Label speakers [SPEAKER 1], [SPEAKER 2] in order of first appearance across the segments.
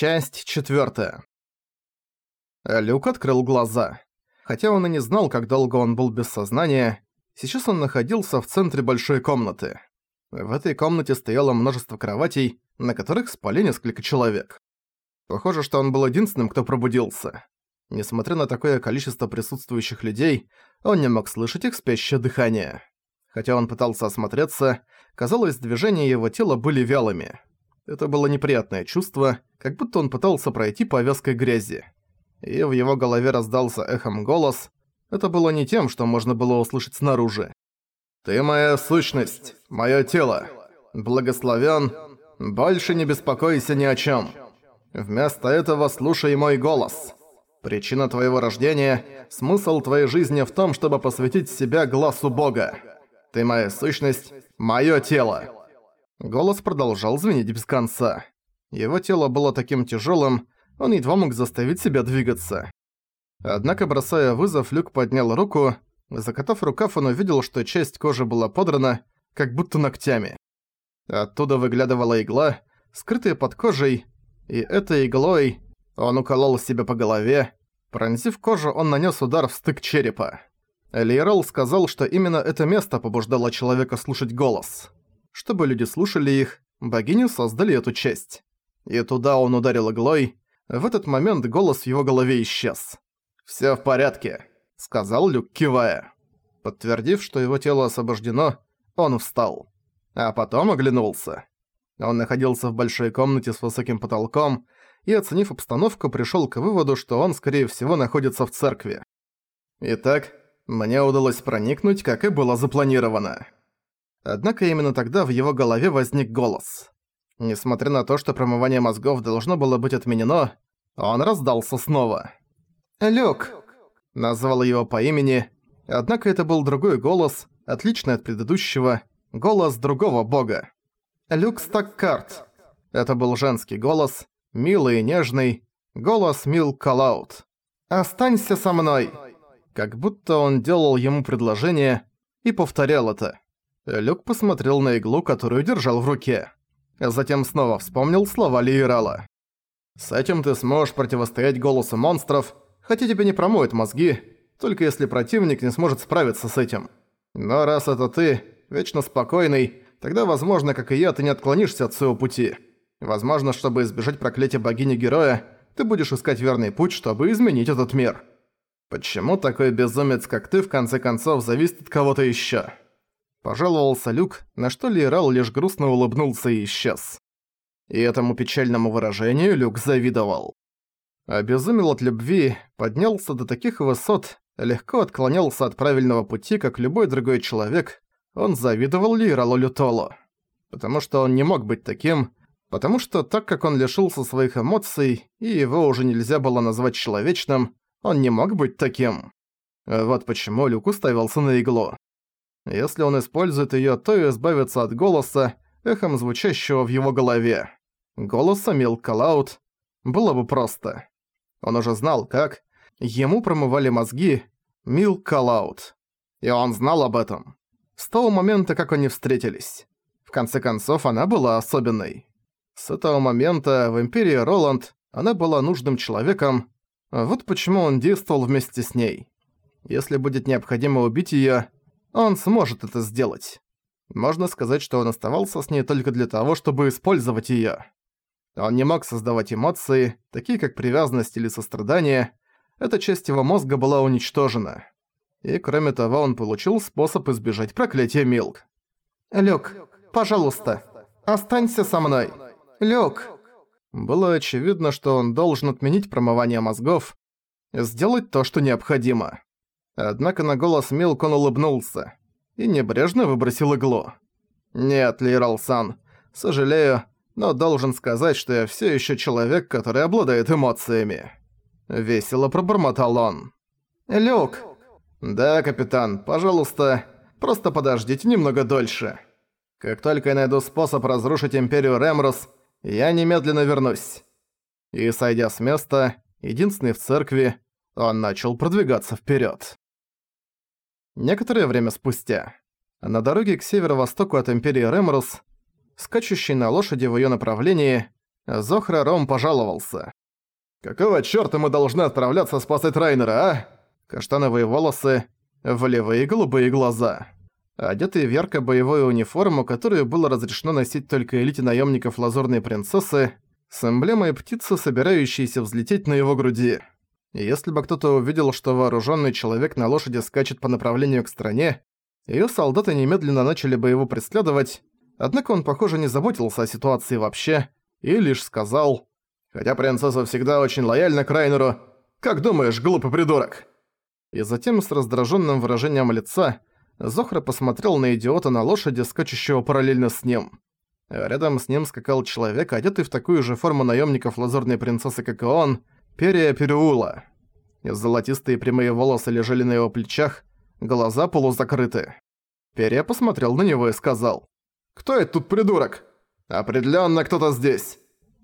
[SPEAKER 1] Часть четвертая. Люк открыл глаза. Хотя он и не знал, как долго он был без сознания, сейчас он находился в центре большой комнаты. В этой комнате стояло множество кроватей, на которых спали несколько человек. Похоже, что он был единственным, кто пробудился. Несмотря на такое количество присутствующих людей, он не мог слышать их спящее дыхание. Хотя он пытался осмотреться, казалось, движения его тела были вялыми. Это было неприятное чувство, как будто он пытался пройти по вязкой грязи. И в его голове раздался эхом голос. Это было не тем, что можно было услышать снаружи. «Ты моя сущность, моё тело. Благословен. Больше не беспокойся ни о чём. Вместо этого слушай мой голос. Причина твоего рождения, смысл твоей жизни в том, чтобы посвятить себя глазу Бога. Ты моя сущность, моё тело». Голос продолжал звенеть без конца. Его тело было таким тяжелым, он едва мог заставить себя двигаться. Однако, бросая вызов, Люк поднял руку. Закатав рукав, он увидел, что часть кожи была подрана, как будто ногтями. Оттуда выглядывала игла, скрытая под кожей, и этой иглой он уколол себя по голове. Пронзив кожу, он нанес удар в стык черепа. Лейрол сказал, что именно это место побуждало человека слушать голос. Чтобы люди слушали их, богини создали эту часть. И туда он ударил иглой. В этот момент голос в его голове исчез. «Всё в порядке», — сказал Люк, кивая. Подтвердив, что его тело освобождено, он встал. А потом оглянулся. Он находился в большой комнате с высоким потолком и, оценив обстановку, пришёл к выводу, что он, скорее всего, находится в церкви. Итак, мне удалось проникнуть, как и было запланировано. Однако именно тогда в его голове возник голос. Несмотря на то, что промывание мозгов должно было быть отменено, он раздался снова. «Люк!» Назвал его по имени, однако это был другой голос, отличный от предыдущего, голос другого бога. «Люк Стаккарт!» Это был женский голос, милый и нежный, голос Мил Калаут. «Останься со мной!» Как будто он делал ему предложение и повторял это. Люк посмотрел на иглу, которую держал в руке. Затем снова вспомнил слова Лиерала. «С этим ты сможешь противостоять голосу монстров, хотя тебе не промоют мозги, только если противник не сможет справиться с этим. Но раз это ты, вечно спокойный, тогда, возможно, как и я, ты не отклонишься от своего пути. Возможно, чтобы избежать проклятия богини-героя, ты будешь искать верный путь, чтобы изменить этот мир. Почему такой безумец, как ты, в конце концов, зависит от кого-то ещё?» Пожаловался Люк, на что Лиерал лишь грустно улыбнулся и исчез. И этому печальному выражению Люк завидовал. Обезумел от любви, поднялся до таких высот, легко отклонялся от правильного пути, как любой другой человек, он завидовал Лиералу Лютолу. Потому что он не мог быть таким, потому что так как он лишился своих эмоций, и его уже нельзя было назвать человечным, он не мог быть таким. Вот почему Люк уставился на иглу. Если он использует её, то избавится от голоса, эхом звучащего в его голове. Голоса Мил Калаут. Было бы просто. Он уже знал, как. Ему промывали мозги Мил Калаут. И он знал об этом. С того момента, как они встретились. В конце концов, она была особенной. С этого момента в Империи Роланд она была нужным человеком, вот почему он действовал вместе с ней. Если будет необходимо убить её, он сможет это сделать. Можно сказать, что он оставался с ней только для того, чтобы использовать её. Он не мог создавать эмоции, такие как привязанность или сострадание. Эта часть его мозга была уничтожена. И кроме того, он получил способ избежать проклятия Милк. «Люк, пожалуйста, останься со мной. Люк!» Было очевидно, что он должен отменить промывание мозгов, сделать то, что необходимо. Однако на голос Милк он улыбнулся и небрежно выбросил иглу. «Нет, Лирал-сан, сожалею, но должен сказать, что я всё ещё человек, который обладает эмоциями». Весело пробормотал он. «Люк!» «Да, капитан, пожалуйста, просто подождите немного дольше. Как только я найду способ разрушить Империю Ремрус, я немедленно вернусь». И, сойдя с места, единственный в церкви, он начал продвигаться вперёд. Некоторое время спустя. На дороге к северо-востоку от Империи Ремрус, скачущей на лошади в её направлении, Зохра Ром пожаловался. «Какого чёрта мы должны отправляться спасать Райнера, а?» Каштановые волосы, волевые голубые глаза. Одетый в ярко-боевую униформу, которую было разрешено носить только элите наемников Лазурной Принцессы, с эмблемой птицы, собирающейся взлететь на его груди. Если бы кто-то увидел, что вооруженный человек на лошади скачет по направлению к стране, ее солдаты немедленно начали бы его преследовать, однако он, похоже, не заботился о ситуации вообще, и лишь сказал «Хотя принцесса всегда очень лояльна к Райнеру, как думаешь, глупый придурок?» И затем с раздраженным выражением лица Зохра посмотрел на идиота на лошади, скачущего параллельно с ним. Рядом с ним скакал человек, одетый в такую же форму наемников лазурной принцессы, как и он, Перия Переула. Золотистые прямые волосы лежали на его плечах, глаза полузакрыты. Перия посмотрел на него и сказал. «Кто это тут придурок?» «Определённо кто-то здесь».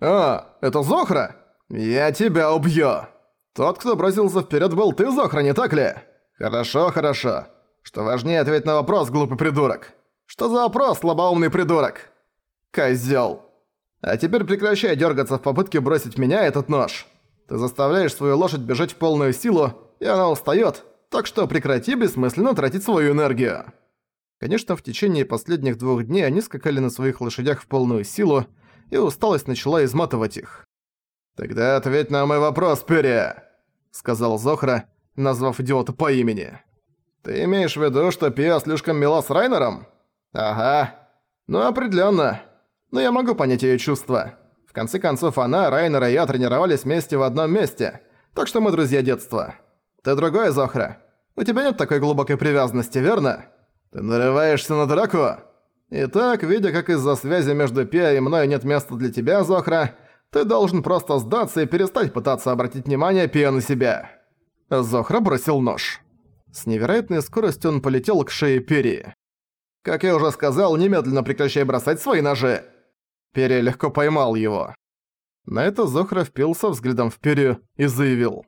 [SPEAKER 1] «А, это Зохра? Я тебя убью!» «Тот, кто бросился вперед, был ты, Зохра, не так ли?» «Хорошо, хорошо. Что важнее, ответь на вопрос, глупый придурок. Что за вопрос, слабоумный придурок?» «Козёл. А теперь прекращай дергаться в попытке бросить меня этот нож. Ты заставляешь свою лошадь бежать в полную силу, и она устаёт, так что прекрати бессмысленно тратить свою энергию». Конечно, в течение последних двух дней они скакали на своих лошадях в полную силу, и усталость начала изматывать их. «Тогда ответь на мой вопрос, Перия!» — сказал Зохра, назвав идиота по имени. «Ты имеешь в виду, что Пиа слишком мила с Райнером?» «Ага. Ну, определенно. Но я могу понять ее чувства. В конце концов, она, Райнер и я тренировались вместе в одном месте, так что мы друзья детства. Ты другой, Зохра. У тебя нет такой глубокой привязанности, верно? Ты нарываешься на драку?» Итак, видя, как из-за связи между Пиа и мной нет места для тебя, Зохра, ты должен просто сдаться и перестать пытаться обратить внимание Пиа на себя». Зохра бросил нож. С невероятной скоростью он полетел к шее Перии. «Как я уже сказал, немедленно прекращай бросать свои ножи!» Перия легко поймал его. На это Зохра впился взглядом в Перию и заявил.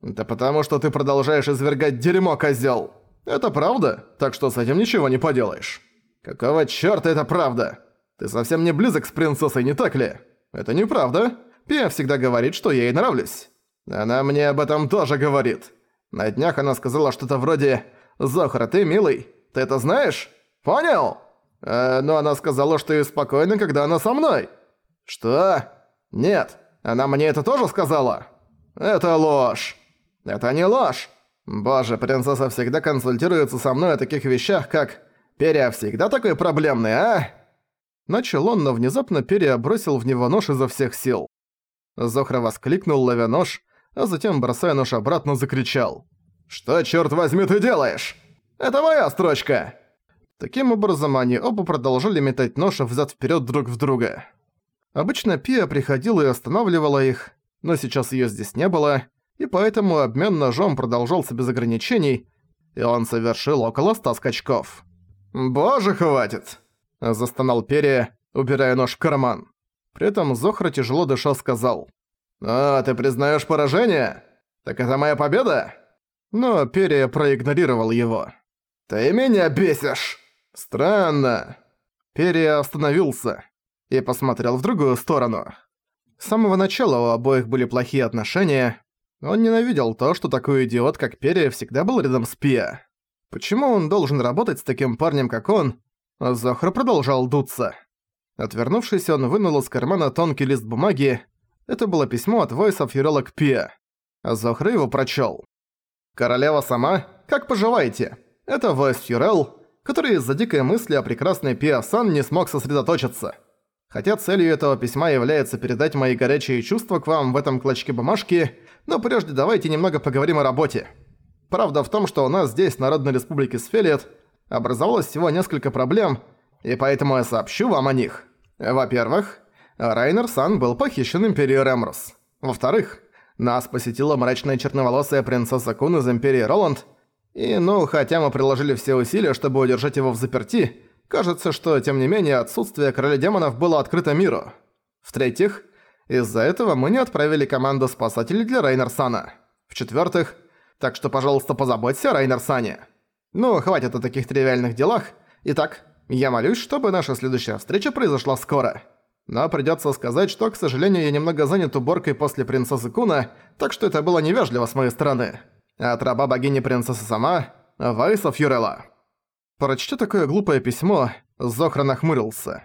[SPEAKER 1] «Да потому что ты продолжаешь извергать дерьмо, козёл! Это правда, так что с этим ничего не поделаешь». «Какого чёрта это правда? Ты совсем не близок с принцессой, не так ли?» «Это неправда. Пия всегда говорит, что я ей нравлюсь. Она мне об этом тоже говорит. На днях она сказала что-то вроде «Зохра, ты милый. Ты это знаешь? Понял?» Э, Но она сказала, что ей спокойно, когда она со мной. «Что? Нет. Она мне это тоже сказала?» «Это ложь. Это не ложь. Боже, принцесса всегда консультируется со мной о таких вещах, как Перья всегда такой проблемный, а?» Начал он, но внезапно Перья бросил в него нож изо всех сил. Зохра воскликнул, ловя нож, а затем, бросая нож обратно, закричал. «Что, черт возьми, ты делаешь? Это моя строчка!» Таким образом, они оба продолжали метать нож взад вперед друг в друга. Обычно Пия приходила и останавливала их, но сейчас ее здесь не было, и поэтому обмен ножом продолжался без ограничений, и он совершил около ста скачков. «Боже, хватит!» – застонал Перия, убирая нож в карман. При этом Зохра тяжело дыша сказал. «А, ты признаешь поражение? Так это моя победа?» Но Перия проигнорировал его. «Ты меня бесишь!» «Странно». Перия остановился и посмотрел в другую сторону. С самого начала у обоих были плохие отношения. Он ненавидел то, что такой идиот, как Перия, всегда был рядом с Пия. Почему он должен работать с таким парнем, как он? Зохра продолжал дуться. Отвернувшись, он вынул из кармана тонкий лист бумаги. Это было письмо от Войса Фьюрела к Пия. Зохра его прочёл. «Королева сама? Как поживаете? Это Войс Фьюрел, который из-за дикой мысли о прекрасной Пиа Сан не смог сосредоточиться. Хотя целью этого письма является передать мои горячие чувства к вам в этом клочке бумажки, но прежде давайте немного поговорим о работе. Правда в том, что у нас здесь, в Народной Республике Сфелет, образовалось всего несколько проблем, и поэтому я сообщу вам о них. Во-первых, Райнер Сан был похищен Империей Ремрус. Во-вторых, нас посетила мрачная черноволосая принцесса Кун из Империи Роланд, и, ну, хотя мы приложили все усилия, чтобы удержать его в заперти, кажется, что, тем не менее, отсутствие Короля Демонов было открыто миру. В-третьих, из-за этого мы не отправили команду спасателей для Райнер Сана. В-четвертых, так что, пожалуйста, позаботься о Райнер Сане. Ну, хватит о таких тривиальных делах. Итак, я молюсь, чтобы наша следующая встреча произошла скоро. Но придётся сказать, что, к сожалению, я немного занят уборкой после принцессы Куна, так что это было невежливо с моей стороны. От раба богини принцессы сама, Вайса Фьюрела. Прочтя такое глупое письмо, Зохра нахмурился.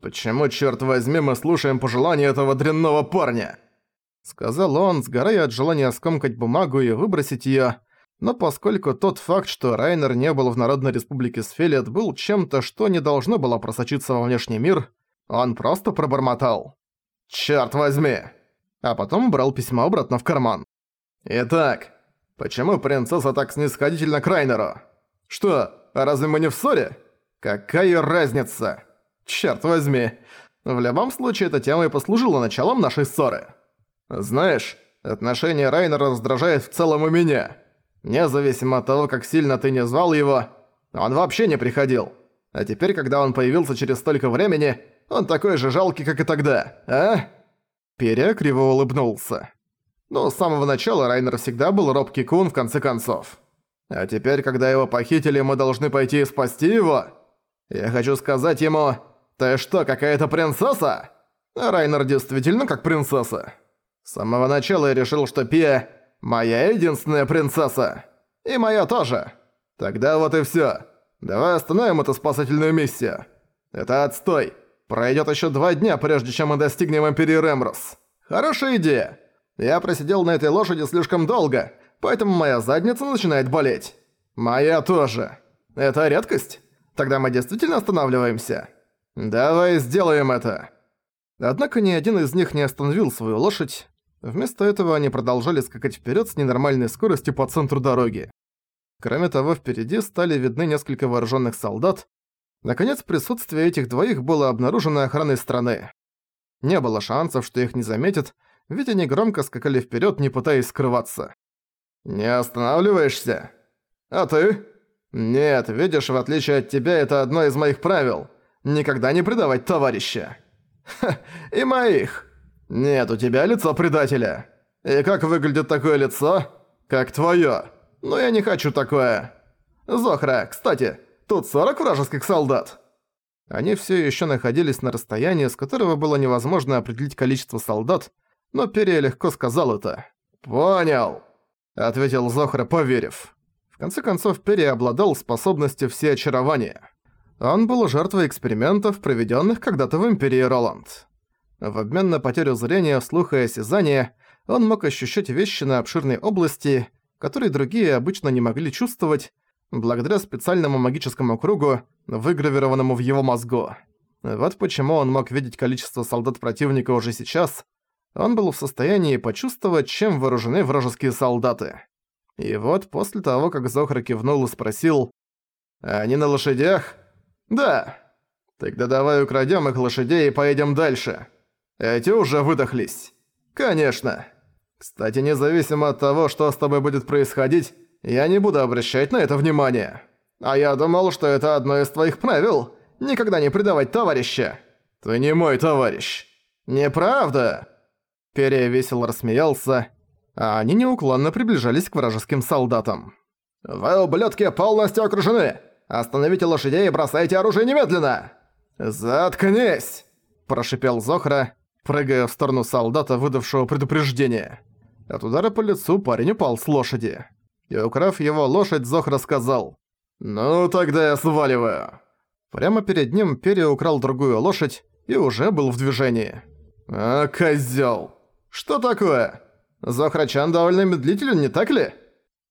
[SPEAKER 1] «Почему, черт возьми, мы слушаем пожелания этого дрянного парня?» Сказал он, сгорая от желания скомкать бумагу и выбросить её, но поскольку тот факт, что Райнер не был в Народной Республике Сфелет, был чем-то, что не должно было просочиться во внешний мир, он просто пробормотал. «Чёрт возьми!» А потом убрал письмо обратно в карман. «Итак, почему принцесса так снисходительна к Райнеру? Что, разве мы не в ссоре? Какая разница? Чёрт возьми! В любом случае, эта тема и послужила началом нашей ссоры. Знаешь, отношение Райнера раздражает в целом и меня». Независимо от того, как сильно ты не звал его, он вообще не приходил. А теперь, когда он появился через столько времени, он такой же жалкий, как и тогда, а?» Перья криво улыбнулся. Ну, с самого начала Райнер всегда был робкий кун, в конце концов. А теперь, когда его похитили, мы должны пойти и спасти его? Я хочу сказать ему, «Ты что, какая-то принцесса?» а Райнер действительно как принцесса. С самого начала я решил, что Пия Моя единственная принцесса. И моя тоже. Тогда вот и всё. Давай остановим эту спасательную миссию. Это отстой. Пройдёт ещё два дня, прежде чем мы достигнем Империи Ремрус. Хорошая идея. Я просидел на этой лошади слишком долго, поэтому моя задница начинает болеть. Моя тоже. Это редкость? Тогда мы действительно останавливаемся? Давай сделаем это. Однако ни один из них не остановил свою лошадь, Вместо этого они продолжали скакать вперед с ненормальной скоростью по центру дороги. Кроме того, впереди стали видны несколько вооруженных солдат. Наконец, присутствие этих двоих было обнаружено охраной страны. Не было шансов, что их не заметят, ведь они громко скакали вперед, не пытаясь скрываться. «Не останавливаешься? А ты?» «Нет, видишь, в отличие от тебя, это одно из моих правил. Никогда не предавать товарища». «Ха, и моих!» «Нет, у тебя лицо предателя. И как выглядит такое лицо? Как твоё. Но я не хочу такое. Зохра, кстати, тут 40 вражеских солдат». Они всё ещё находились на расстоянии, с которого было невозможно определить количество солдат, но Перия легко сказал это. «Понял», — ответил Зохра, поверив. В конце концов, Перия обладал способностью всеочарования. Он был жертвой экспериментов, проведённых когда-то в Империи Роланд. В обмен на потерю зрения, слуха и осязания он мог ощущать вещи на обширной области, которые другие обычно не могли чувствовать, благодаря специальному магическому кругу, выгравированному в его мозгу. Вот почему он мог видеть количество солдат противника уже сейчас. Он был в состоянии почувствовать, чем вооружены вражеские солдаты. И вот после того, как Зохра кивнул и спросил «Они на лошадях?» «Да». «Тогда давай украдем их лошадей и поедем дальше». Эти уже выдохлись. Конечно. Кстати, независимо от того, что с тобой будет происходить, я не буду обращать на это внимание. А я думал, что это одно из твоих правил. Никогда не предавать товарища. Ты не мой товарищ. Неправда. Перья весело рассмеялся, а они неуклонно приближались к вражеским солдатам. «Вы, ублюдки, полностью окружены! Остановите лошадей и бросайте оружие немедленно!» «Заткнись!» – прошипел Зохра, прыгая в сторону солдата, выдавшего предупреждение. От удара по лицу парень упал с лошади. И украв его лошадь, Зох рассказал. «Ну, тогда я сваливаю». Прямо перед ним Перья украл другую лошадь и уже был в движении. «А, козёл! Что такое? Зохрачан довольно медлителен, не так ли?»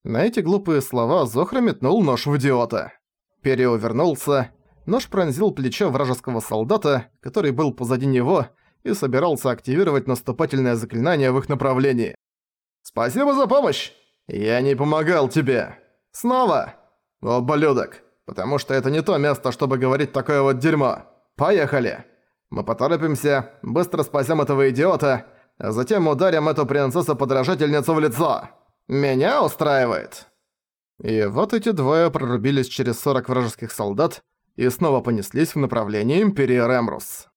[SPEAKER 1] На эти глупые слова Зохра метнул нож в идиота. Перья увернулся, нож пронзил плечо вражеского солдата, который был позади него, и собирался активировать наступательное заклинание в их направлении. «Спасибо за помощь! Я не помогал тебе! Снова! Ублюдок! Потому что это не то место, чтобы говорить такое вот дерьмо! Поехали! Мы поторопимся, быстро спасем этого идиота, затем ударим эту принцессу-подражательницу в лицо! Меня устраивает!» И вот эти двое прорубились через 40 вражеских солдат и снова понеслись в направлении Империи Ремрус.